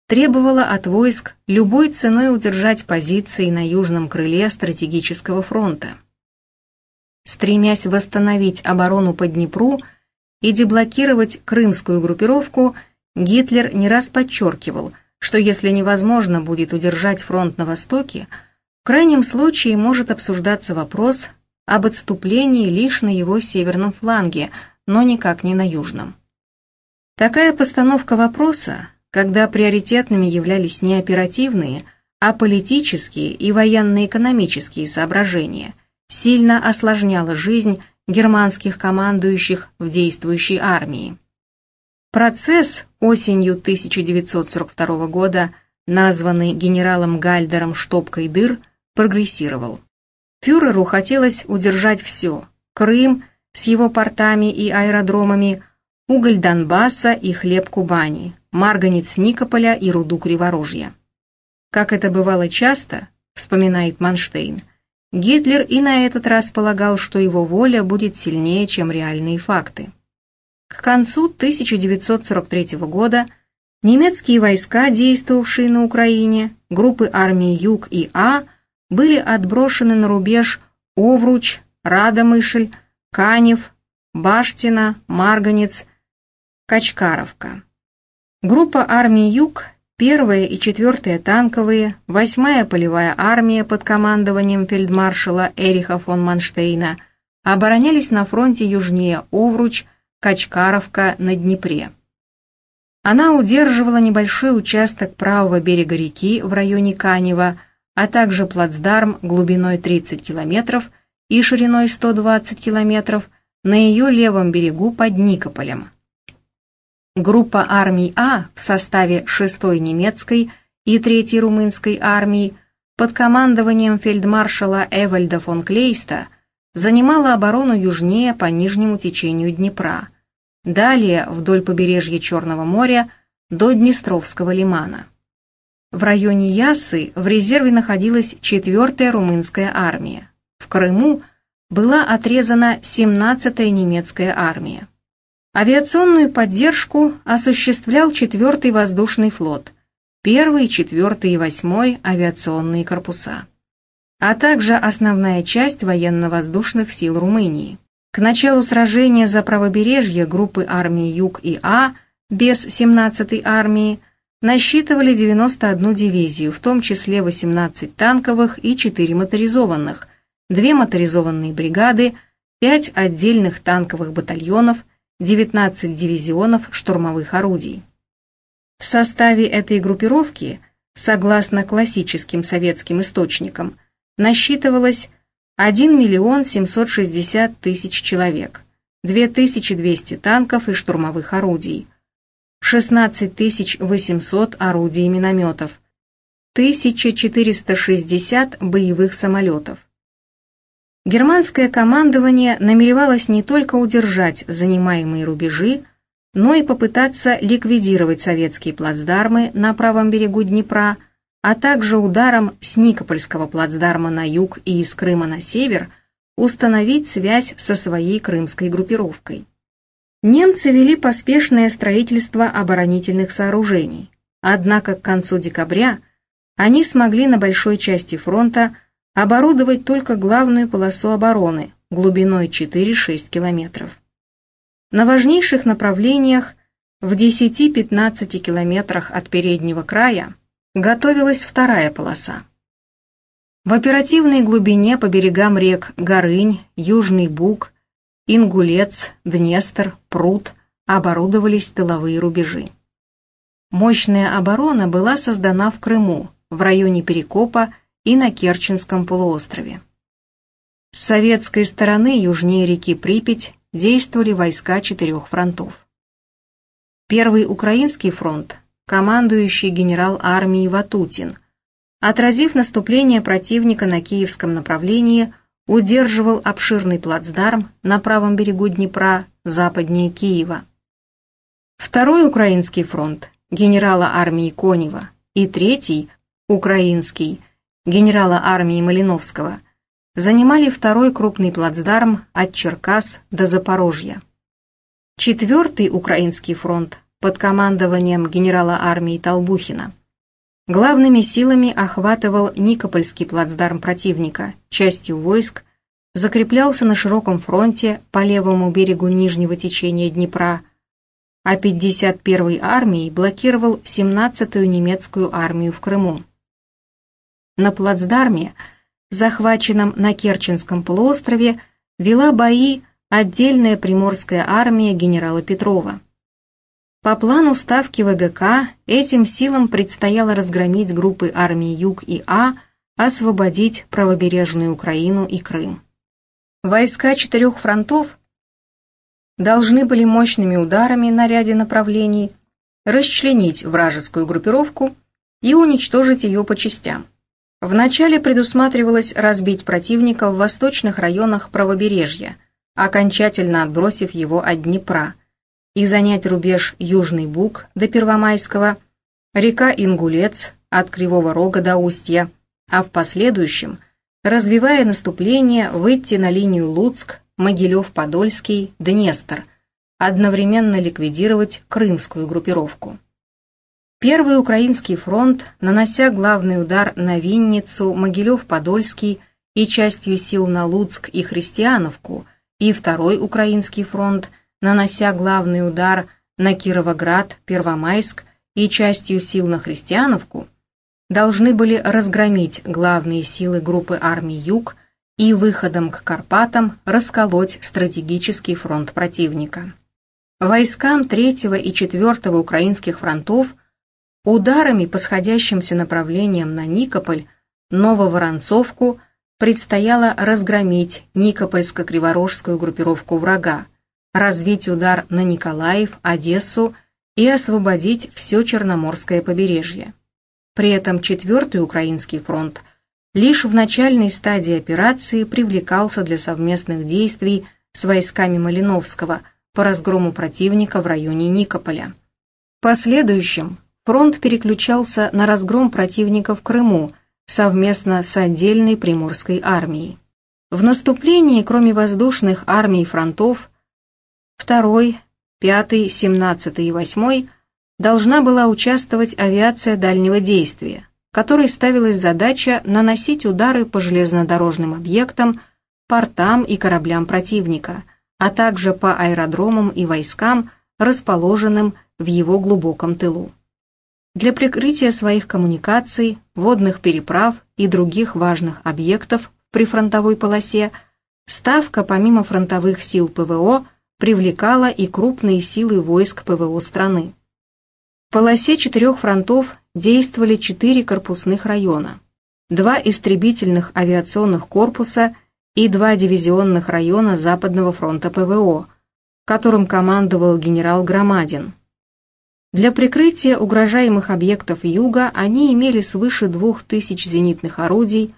требовало от войск любой ценой удержать позиции на южном крыле стратегического фронта стремясь восстановить оборону по Днепру и деблокировать крымскую группировку, Гитлер не раз подчеркивал, что если невозможно будет удержать фронт на Востоке, в крайнем случае может обсуждаться вопрос об отступлении лишь на его северном фланге, но никак не на южном. Такая постановка вопроса, когда приоритетными являлись не оперативные, а политические и военно-экономические соображения, сильно осложняла жизнь германских командующих в действующей армии. Процесс осенью 1942 года, названный генералом Гальдером «Штопкой дыр», прогрессировал. Фюреру хотелось удержать все – Крым с его портами и аэродромами, уголь Донбасса и хлеб Кубани, марганец Никополя и руду Криворожья. Как это бывало часто, вспоминает Манштейн, Гитлер и на этот раз полагал, что его воля будет сильнее, чем реальные факты. К концу 1943 года немецкие войска, действовавшие на Украине, группы армии Юг и А, были отброшены на рубеж Овруч, Радомышль, Канев, Баштина, Марганец, Качкаровка. Группа армии Юг, первая и четвертая танковые, восьмая полевая армия под командованием фельдмаршала Эриха фон Манштейна оборонялись на фронте южнее Овруч, Качкаровка на Днепре. Она удерживала небольшой участок правого берега реки в районе Канева, а также плацдарм глубиной 30 километров и шириной 120 километров на ее левом берегу под Никополем. Группа армий А в составе 6-й немецкой и 3-й румынской армии под командованием фельдмаршала Эвальда фон Клейста занимала оборону южнее по нижнему течению Днепра, далее вдоль побережья Черного моря до Днестровского лимана. В районе Ясы в резерве находилась 4-я румынская армия. В Крыму была отрезана 17-я немецкая армия. Авиационную поддержку осуществлял 4-й воздушный флот, 1-й, 4-й и 8-й авиационные корпуса, а также основная часть военно-воздушных сил Румынии. К началу сражения за правобережье группы армии Юг и А без 17-й армии насчитывали 91 дивизию, в том числе 18 танковых и 4 моторизованных, 2 моторизованные бригады, 5 отдельных танковых батальонов – 19 дивизионов штурмовых орудий. В составе этой группировки, согласно классическим советским источникам, насчитывалось 1 миллион 760 тысяч человек, 2200 танков и штурмовых орудий, 16 800 орудий и минометов, 1460 боевых самолетов, Германское командование намеревалось не только удержать занимаемые рубежи, но и попытаться ликвидировать советские плацдармы на правом берегу Днепра, а также ударом с Никопольского плацдарма на юг и из Крыма на север установить связь со своей крымской группировкой. Немцы вели поспешное строительство оборонительных сооружений, однако к концу декабря они смогли на большой части фронта оборудовать только главную полосу обороны глубиной 4-6 километров. На важнейших направлениях в 10-15 километрах от переднего края готовилась вторая полоса. В оперативной глубине по берегам рек Горынь, Южный Буг, Ингулец, Днестр, Пруд оборудовались тыловые рубежи. Мощная оборона была создана в Крыму, в районе Перекопа и на Керченском полуострове. С советской стороны южнее реки Припять действовали войска четырех фронтов. Первый Украинский фронт, командующий генерал армии Ватутин, отразив наступление противника на киевском направлении, удерживал обширный плацдарм на правом берегу Днепра, западнее Киева. Второй Украинский фронт, генерала армии Конева, и третий, Украинский, генерала армии Малиновского, занимали второй крупный плацдарм от Черкас до Запорожья. Четвертый Украинский фронт под командованием генерала армии Толбухина главными силами охватывал Никопольский плацдарм противника, частью войск закреплялся на широком фронте по левому берегу нижнего течения Днепра, а 51-й армией блокировал 17-ю немецкую армию в Крыму. На плацдарме захваченном на Керченском полуострове, вела бои отдельная приморская армия генерала Петрова. По плану ставки ВГК этим силам предстояло разгромить группы армии Юг и А, освободить правобережную Украину и Крым. Войска четырех фронтов должны были мощными ударами на ряде направлений расчленить вражескую группировку и уничтожить ее по частям. Вначале предусматривалось разбить противника в восточных районах правобережья, окончательно отбросив его от Днепра – и занять рубеж Южный Буг до Первомайского, река Ингулец от Кривого Рога до Устья, а в последующем, развивая наступление, выйти на линию Луцк, Могилев-Подольский, Днестр, одновременно ликвидировать крымскую группировку. Первый Украинский фронт, нанося главный удар на Винницу, Могилев-Подольский и частью сил на Луцк и Христиановку, и Второй Украинский фронт – нанося главный удар на Кировоград, Первомайск и частью сил на Христиановку, должны были разгромить главные силы группы армий «Юг» и выходом к Карпатам расколоть стратегический фронт противника. Войскам 3 и 4 украинских фронтов ударами по сходящимся направлениям на Никополь, Нововоронцовку предстояло разгромить Никопольско-Криворожскую группировку врага, развить удар на Николаев, Одессу и освободить все Черноморское побережье. При этом Четвертый Украинский фронт лишь в начальной стадии операции привлекался для совместных действий с войсками Малиновского по разгрому противника в районе Никополя. В последующем фронт переключался на разгром противника в Крыму совместно с отдельной Приморской армией. В наступлении, кроме воздушных армий фронтов, второй, пятый, семнадцатый и восьмой должна была участвовать авиация дальнего действия, которой ставилась задача наносить удары по железнодорожным объектам, портам и кораблям противника, а также по аэродромам и войскам, расположенным в его глубоком тылу. Для прикрытия своих коммуникаций, водных переправ и других важных объектов в прифронтовой полосе Ставка, помимо фронтовых сил ПВО, привлекала и крупные силы войск ПВО страны. В полосе четырех фронтов действовали четыре корпусных района, два истребительных авиационных корпуса и два дивизионных района Западного фронта ПВО, которым командовал генерал Громадин. Для прикрытия угрожаемых объектов юга они имели свыше 2000 зенитных орудий,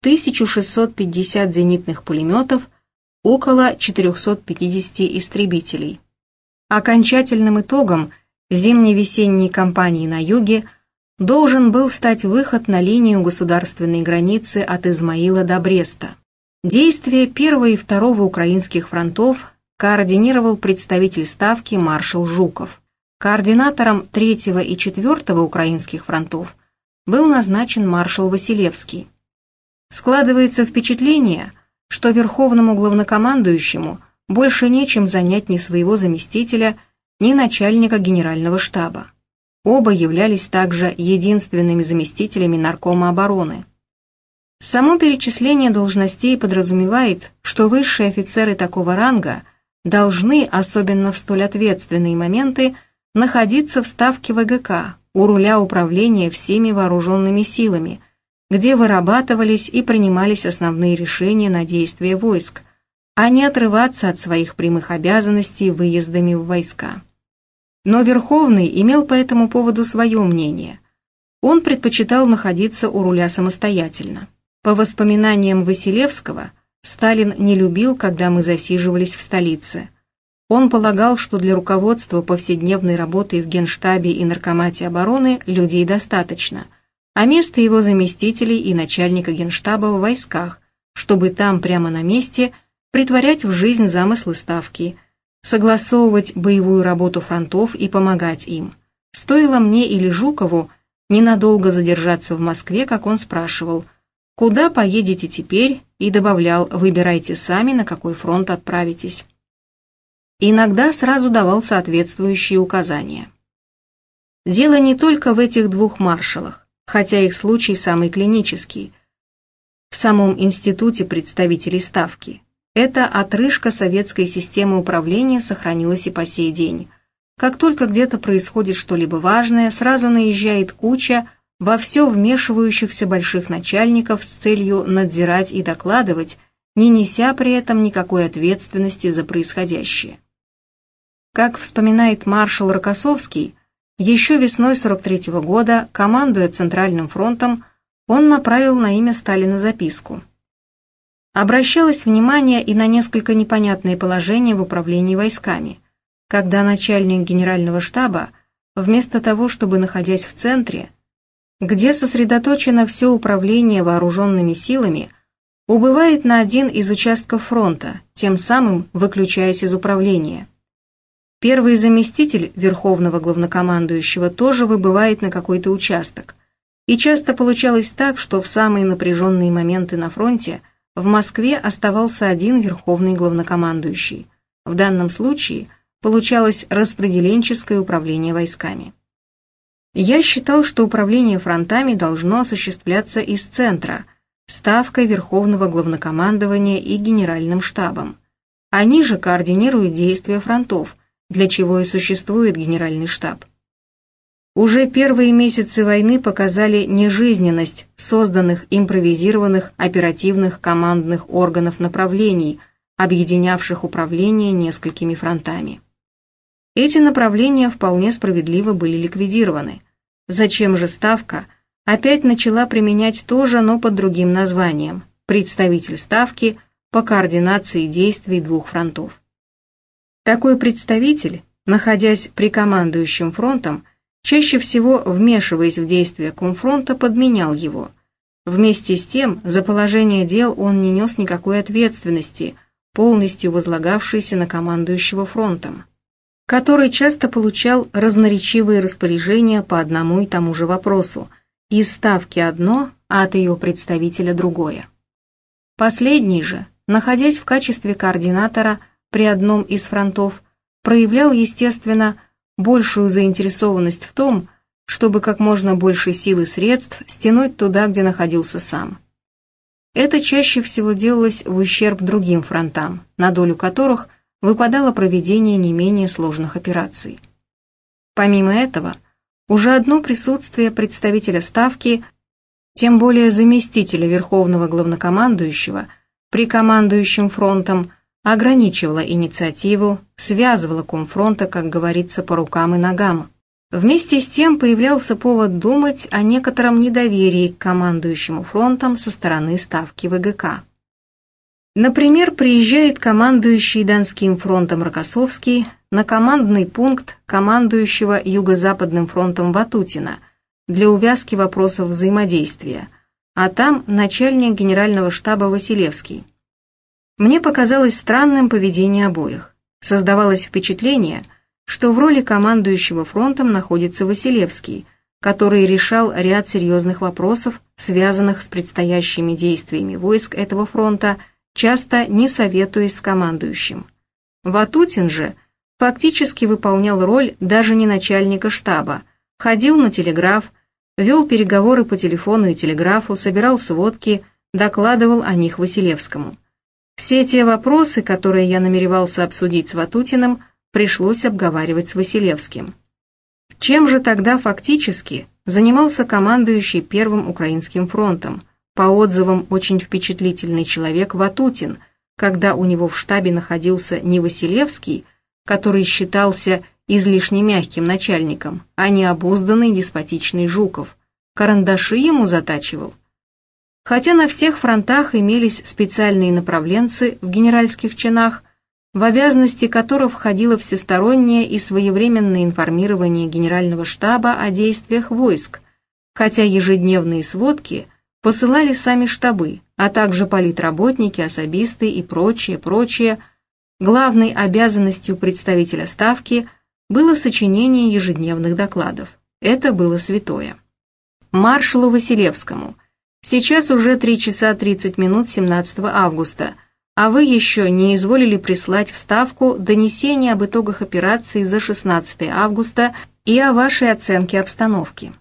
1650 зенитных пулеметов – около 450 истребителей. Окончательным итогом зимне-весенней кампании на юге должен был стать выход на линию государственной границы от Измаила до Бреста. Действия первого и второго украинских фронтов координировал представитель Ставки маршал Жуков. Координатором третьего и четвертого украинских фронтов был назначен маршал Василевский. Складывается впечатление – что верховному главнокомандующему больше нечем занять ни своего заместителя, ни начальника генерального штаба. Оба являлись также единственными заместителями наркома обороны. Само перечисление должностей подразумевает, что высшие офицеры такого ранга должны, особенно в столь ответственные моменты, находиться в ставке ВГК, у руля управления всеми вооруженными силами – где вырабатывались и принимались основные решения на действия войск, а не отрываться от своих прямых обязанностей выездами в войска. Но Верховный имел по этому поводу свое мнение. Он предпочитал находиться у руля самостоятельно. По воспоминаниям Василевского, Сталин не любил, когда мы засиживались в столице. Он полагал, что для руководства повседневной работой в Генштабе и Наркомате обороны людей достаточно – а место его заместителей и начальника генштаба в войсках, чтобы там прямо на месте притворять в жизнь замыслы ставки, согласовывать боевую работу фронтов и помогать им. Стоило мне или Жукову ненадолго задержаться в Москве, как он спрашивал, «Куда поедете теперь?» и добавлял, «Выбирайте сами, на какой фронт отправитесь». Иногда сразу давал соответствующие указания. Дело не только в этих двух маршалах хотя их случай самый клинический. в самом институте представителей Ставки. Эта отрыжка советской системы управления сохранилась и по сей день. Как только где-то происходит что-либо важное, сразу наезжает куча во все вмешивающихся больших начальников с целью надзирать и докладывать, не неся при этом никакой ответственности за происходящее. Как вспоминает маршал Рокоссовский, еще весной 43 -го года, командуя Центральным фронтом, он направил на имя Сталина записку. Обращалось внимание и на несколько непонятные положения в управлении войсками, когда начальник генерального штаба, вместо того, чтобы, находясь в центре, где сосредоточено все управление вооруженными силами, убывает на один из участков фронта, тем самым выключаясь из управления. Первый заместитель верховного главнокомандующего тоже выбывает на какой-то участок. И часто получалось так, что в самые напряженные моменты на фронте в Москве оставался один верховный главнокомандующий. В данном случае получалось распределенческое управление войсками. Я считал, что управление фронтами должно осуществляться из центра, ставкой Верховного Главнокомандования и Генеральным штабом. Они же координируют действия фронтов, для чего и существует Генеральный штаб. Уже первые месяцы войны показали нежизненность созданных импровизированных оперативных командных органов направлений, объединявших управление несколькими фронтами. Эти направления вполне справедливо были ликвидированы. Зачем же Ставка опять начала применять то же, но под другим названием – представитель Ставки по координации действий двух фронтов. Такой представитель, находясь при командующем фронтом, чаще всего, вмешиваясь в действия комфронта, подменял его. Вместе с тем, за положение дел он не нес никакой ответственности, полностью возлагавшейся на командующего фронтом, который часто получал разноречивые распоряжения по одному и тому же вопросу, из ставки одно, а от ее представителя другое. Последний же, находясь в качестве координатора при одном из фронтов, проявлял, естественно, большую заинтересованность в том, чтобы как можно больше сил и средств стянуть туда, где находился сам. Это чаще всего делалось в ущерб другим фронтам, на долю которых выпадало проведение не менее сложных операций. Помимо этого, уже одно присутствие представителя Ставки, тем более заместителя Верховного Главнокомандующего, при командующем фронтом, ограничивала инициативу, связывала комфронта, как говорится, по рукам и ногам. Вместе с тем появлялся повод думать о некотором недоверии к командующему фронтом со стороны ставки ВГК. Например, приезжает командующий Донским фронтом Рокоссовский на командный пункт командующего Юго-Западным фронтом Ватутина для увязки вопросов взаимодействия, а там начальник генерального штаба Василевский. Мне показалось странным поведение обоих. Создавалось впечатление, что в роли командующего фронтом находится Василевский, который решал ряд серьезных вопросов, связанных с предстоящими действиями войск этого фронта, часто не советуясь с командующим. Ватутин же фактически выполнял роль даже не начальника штаба, ходил на телеграф, вел переговоры по телефону и телеграфу, собирал сводки, докладывал о них Василевскому. Все те вопросы, которые я намеревался обсудить с Ватутиным, пришлось обговаривать с Василевским. Чем же тогда фактически занимался командующий Первым Украинским фронтом, по отзывам очень впечатлительный человек Ватутин, когда у него в штабе находился не Василевский, который считался излишне мягким начальником, а не обузданный деспотичный Жуков. Карандаши ему затачивал. Хотя на всех фронтах имелись специальные направленцы в генеральских чинах, в обязанности которых входило всестороннее и своевременное информирование Генерального штаба о действиях войск, хотя ежедневные сводки посылали сами штабы, а также политработники, особисты и прочее, прочее, главной обязанностью представителя Ставки было сочинение ежедневных докладов. Это было святое. Маршалу Василевскому – Сейчас уже 3 часа 30 минут 17 августа, а вы еще не изволили прислать в Ставку донесение об итогах операции за 16 августа и о вашей оценке обстановки.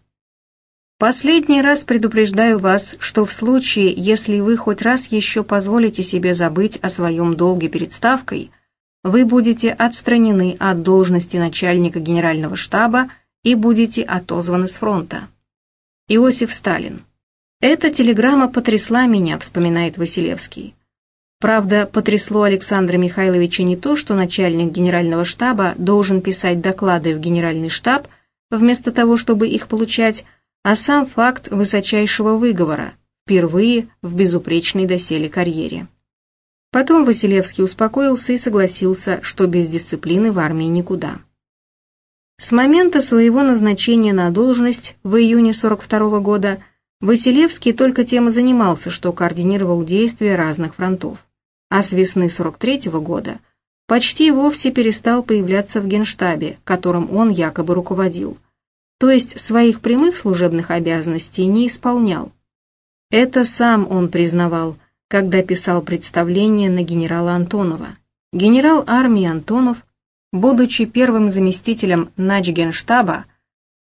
Последний раз предупреждаю вас, что в случае, если вы хоть раз еще позволите себе забыть о своем долге перед Ставкой, вы будете отстранены от должности начальника генерального штаба и будете отозваны с фронта. Иосиф Сталин. «Эта телеграмма потрясла меня», — вспоминает Василевский. Правда, потрясло Александра Михайловича не то, что начальник генерального штаба должен писать доклады в генеральный штаб, вместо того, чтобы их получать, а сам факт высочайшего выговора, впервые в безупречной доселе карьере. Потом Василевский успокоился и согласился, что без дисциплины в армии никуда. С момента своего назначения на должность в июне 42 года Василевский только тем и занимался, что координировал действия разных фронтов. А с весны 43 года почти вовсе перестал появляться в генштабе, которым он якобы руководил – то есть своих прямых служебных обязанностей не исполнял. Это сам он признавал, когда писал представление на генерала Антонова. Генерал армии Антонов, будучи первым заместителем начгенштаба,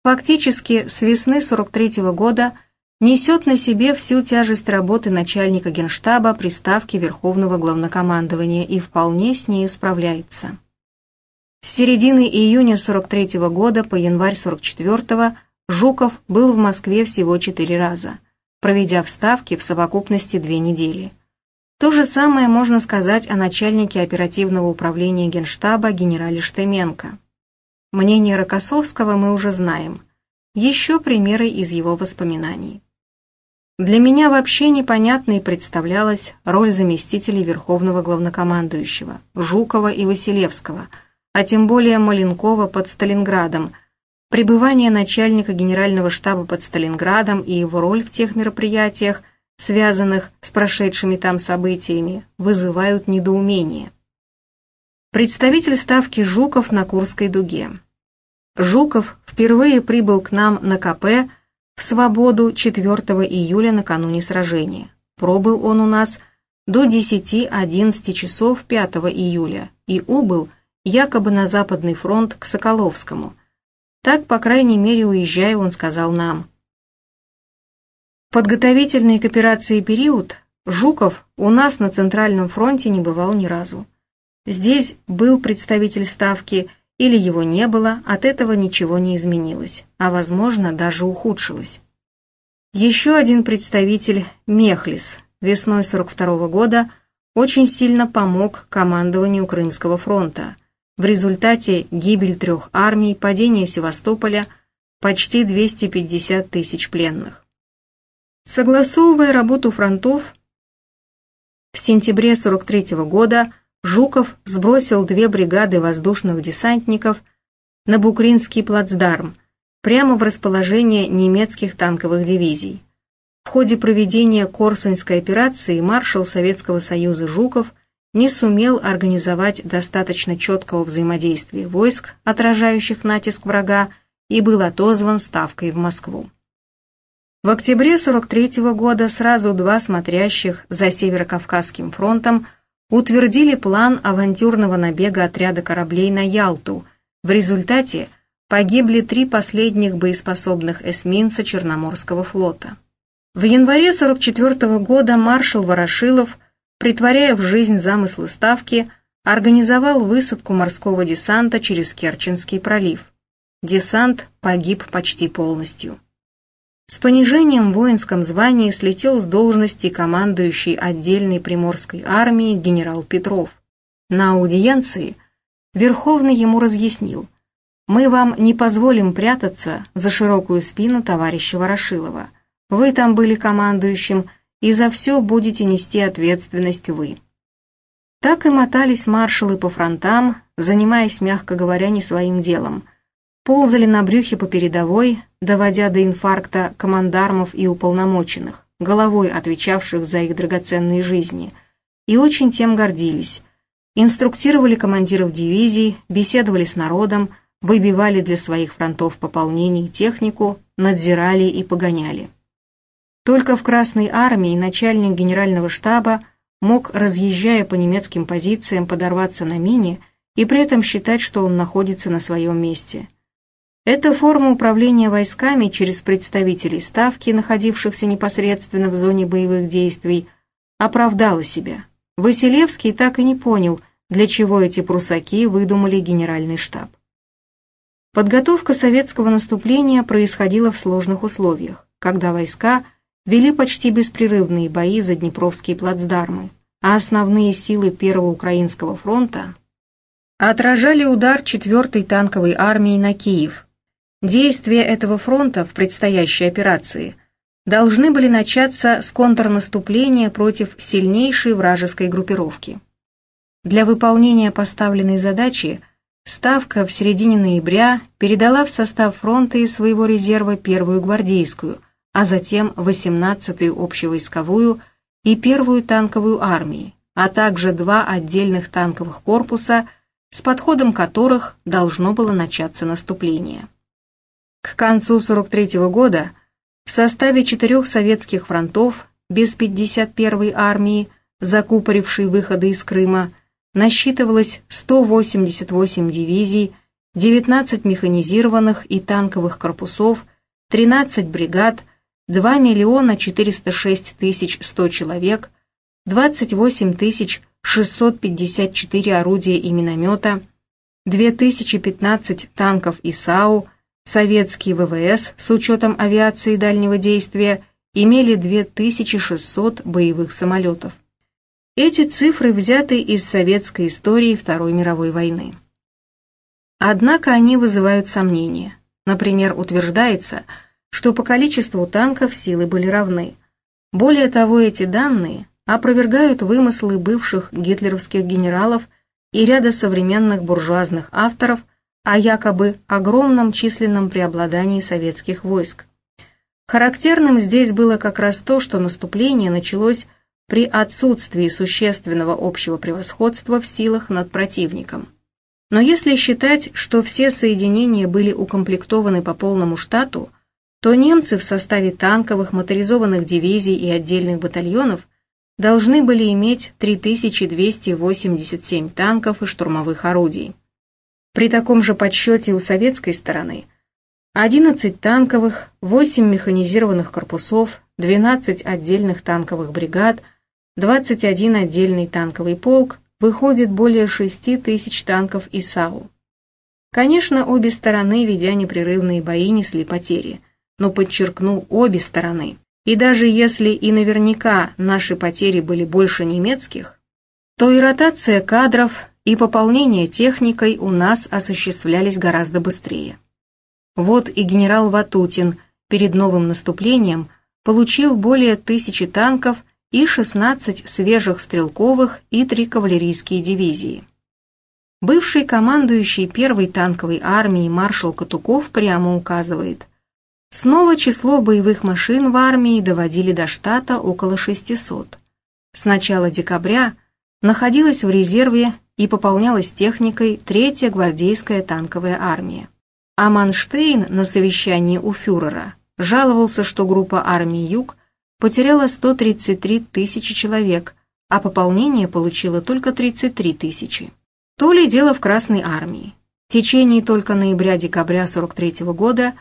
фактически с весны 43 -го года несет на себе всю тяжесть работы начальника генштаба при ставке Верховного Главнокомандования и вполне с ней справляется. С середины июня 43 -го года по январь 44 Жуков был в Москве всего четыре раза, проведя в Ставке в совокупности две недели. То же самое можно сказать о начальнике оперативного управления Генштаба генерале Штеменко. Мнение Рокоссовского мы уже знаем. Еще примеры из его воспоминаний. Для меня вообще непонятной представлялась роль заместителей Верховного Главнокомандующего Жукова и Василевского – а тем более Маленкова под Сталинградом, пребывание начальника генерального штаба под Сталинградом и его роль в тех мероприятиях, связанных с прошедшими там событиями, вызывают недоумение. Представитель ставки Жуков на Курской дуге. Жуков впервые прибыл к нам на КП в свободу 4 июля накануне сражения. Пробыл он у нас до 10-11 часов 5 июля и убыл якобы на Западный фронт к Соколовскому. Так, по крайней мере, уезжая, он сказал нам. Подготовительный к операции период Жуков у нас на Центральном фронте не бывал ни разу. Здесь был представитель Ставки, или его не было, от этого ничего не изменилось, а, возможно, даже ухудшилось. Еще один представитель, Мехлис, весной 42 -го года, очень сильно помог командованию Крымского фронта – в результате гибель трех армий, падение Севастополя, почти 250 тысяч пленных. Согласовывая работу фронтов, в сентябре 43 -го года Жуков сбросил две бригады воздушных десантников на Букринский плацдарм, прямо в расположение немецких танковых дивизий. В ходе проведения Корсуньской операции маршал Советского Союза Жуков – не сумел организовать достаточно четкого взаимодействия войск, отражающих натиск врага, и был отозван ставкой в Москву. В октябре 43 -го года сразу два смотрящих за Северокавказским фронтом утвердили план авантюрного набега отряда кораблей на Ялту. В результате погибли три последних боеспособных эсминца Черноморского флота. В январе 44 -го года маршал Ворошилов – притворяя в жизнь замыслы Ставки, организовал высадку морского десанта через Керченский пролив. Десант погиб почти полностью. С понижением в воинском звании слетел с должности командующий отдельной приморской армией генерал Петров. На аудиенции Верховный ему разъяснил, «Мы вам не позволим прятаться за широкую спину товарища Ворошилова. Вы там были командующим, и за все будете нести ответственность вы. Так и мотались маршалы по фронтам, занимаясь, мягко говоря, не своим делом. Ползали на брюхе по передовой, доводя до инфаркта командармов и уполномоченных, головой отвечавших за их драгоценные жизни, и очень тем гордились. Инструктировали командиров дивизий, беседовали с народом, выбивали для своих фронтов пополнений технику, надзирали и погоняли. Только в Красной армии начальник генерального штаба мог, разъезжая по немецким позициям, подорваться на мине и при этом считать, что он находится на своем месте. Эта форма управления войсками через представителей Ставки, находившихся непосредственно в зоне боевых действий, оправдала себя. Василевский так и не понял, для чего эти прусаки выдумали генеральный штаб. Подготовка советского наступления происходила в сложных условиях, когда войска вели почти беспрерывные бои за Днепровские плацдармы, а основные силы Первого Украинского фронта отражали удар 4-й танковой армии на Киев. Действия этого фронта в предстоящей операции должны были начаться с контрнаступления против сильнейшей вражеской группировки. Для выполнения поставленной задачи – Ставка в середине ноября передала в состав фронта из своего резерва первую гвардейскую, а затем 18-ю общевойсковую и первую танковую армии, а также два отдельных танковых корпуса, с подходом которых должно было начаться наступление. К концу 43 -го года в составе четырех советских фронтов без 51-й армии, закупорившей выходы из Крыма, насчитывалось 188 дивизий, 19 механизированных и танковых корпусов, 13 бригад, 2 миллиона 406 тысяч 100 человек, 28 тысяч 654 орудия и миномета, 2015 танков ИСАУ, советские ВВС с учетом авиации дальнего действия имели 2600 боевых самолетов. Эти цифры взяты из советской истории Второй мировой войны. Однако они вызывают сомнения. Например, утверждается, что по количеству танков силы были равны. Более того, эти данные опровергают вымыслы бывших гитлеровских генералов и ряда современных буржуазных авторов о якобы огромном численном преобладании советских войск. Характерным здесь было как раз то, что наступление началось при отсутствии существенного общего превосходства в силах над противником. Но если считать, что все соединения были укомплектованы по полному штату, то немцы в составе танковых, моторизованных дивизий и отдельных батальонов должны были иметь 3287 танков и штурмовых орудий. При таком же подсчете у советской стороны 11 танковых, 8 механизированных корпусов, 12 отдельных танковых бригад – 21 отдельный танковый полк, выходит более 6 тысяч танков ИСАУ. Конечно, обе стороны, ведя непрерывные бои, несли потери, но подчеркну обе стороны. И даже если и наверняка наши потери были больше немецких, то и ротация кадров, и пополнение техникой у нас осуществлялись гораздо быстрее. Вот и генерал Ватутин перед новым наступлением получил более тысячи танков и 16 свежих стрелковых и три кавалерийские дивизии. Бывший командующий первой танковой армией маршал Катуков прямо указывает, снова число боевых машин в армии доводили до штата около 600. С начала декабря находилась в резерве и пополнялась техникой третья гвардейская танковая армия. А Манштейн на совещании у фюрера жаловался, что группа армии «Юг» потеряла 133 тысячи человек, а пополнение получило только 33 тысячи. То ли дело в Красной армии. В течение только ноября-декабря 43 -го года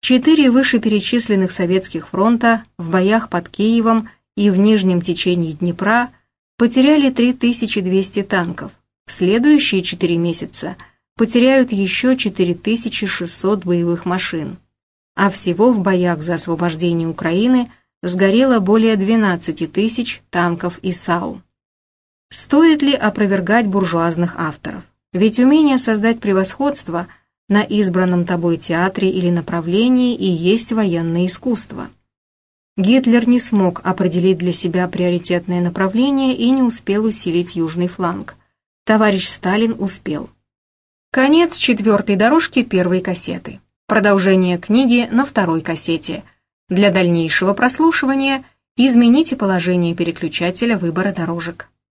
четыре вышеперечисленных советских фронта в боях под Киевом и в нижнем течении Днепра потеряли 3200 танков. В следующие четыре месяца потеряют еще 4600 боевых машин. А всего в боях за освобождение Украины – сгорело более 12 тысяч танков и САУ. Стоит ли опровергать буржуазных авторов? Ведь умение создать превосходство на избранном тобой театре или направлении и есть военное искусство. Гитлер не смог определить для себя приоритетное направление и не успел усилить южный фланг. Товарищ Сталин успел. Конец четвертой дорожки первой кассеты. Продолжение книги на второй кассете – для дальнейшего прослушивания измените положение переключателя выбора дорожек.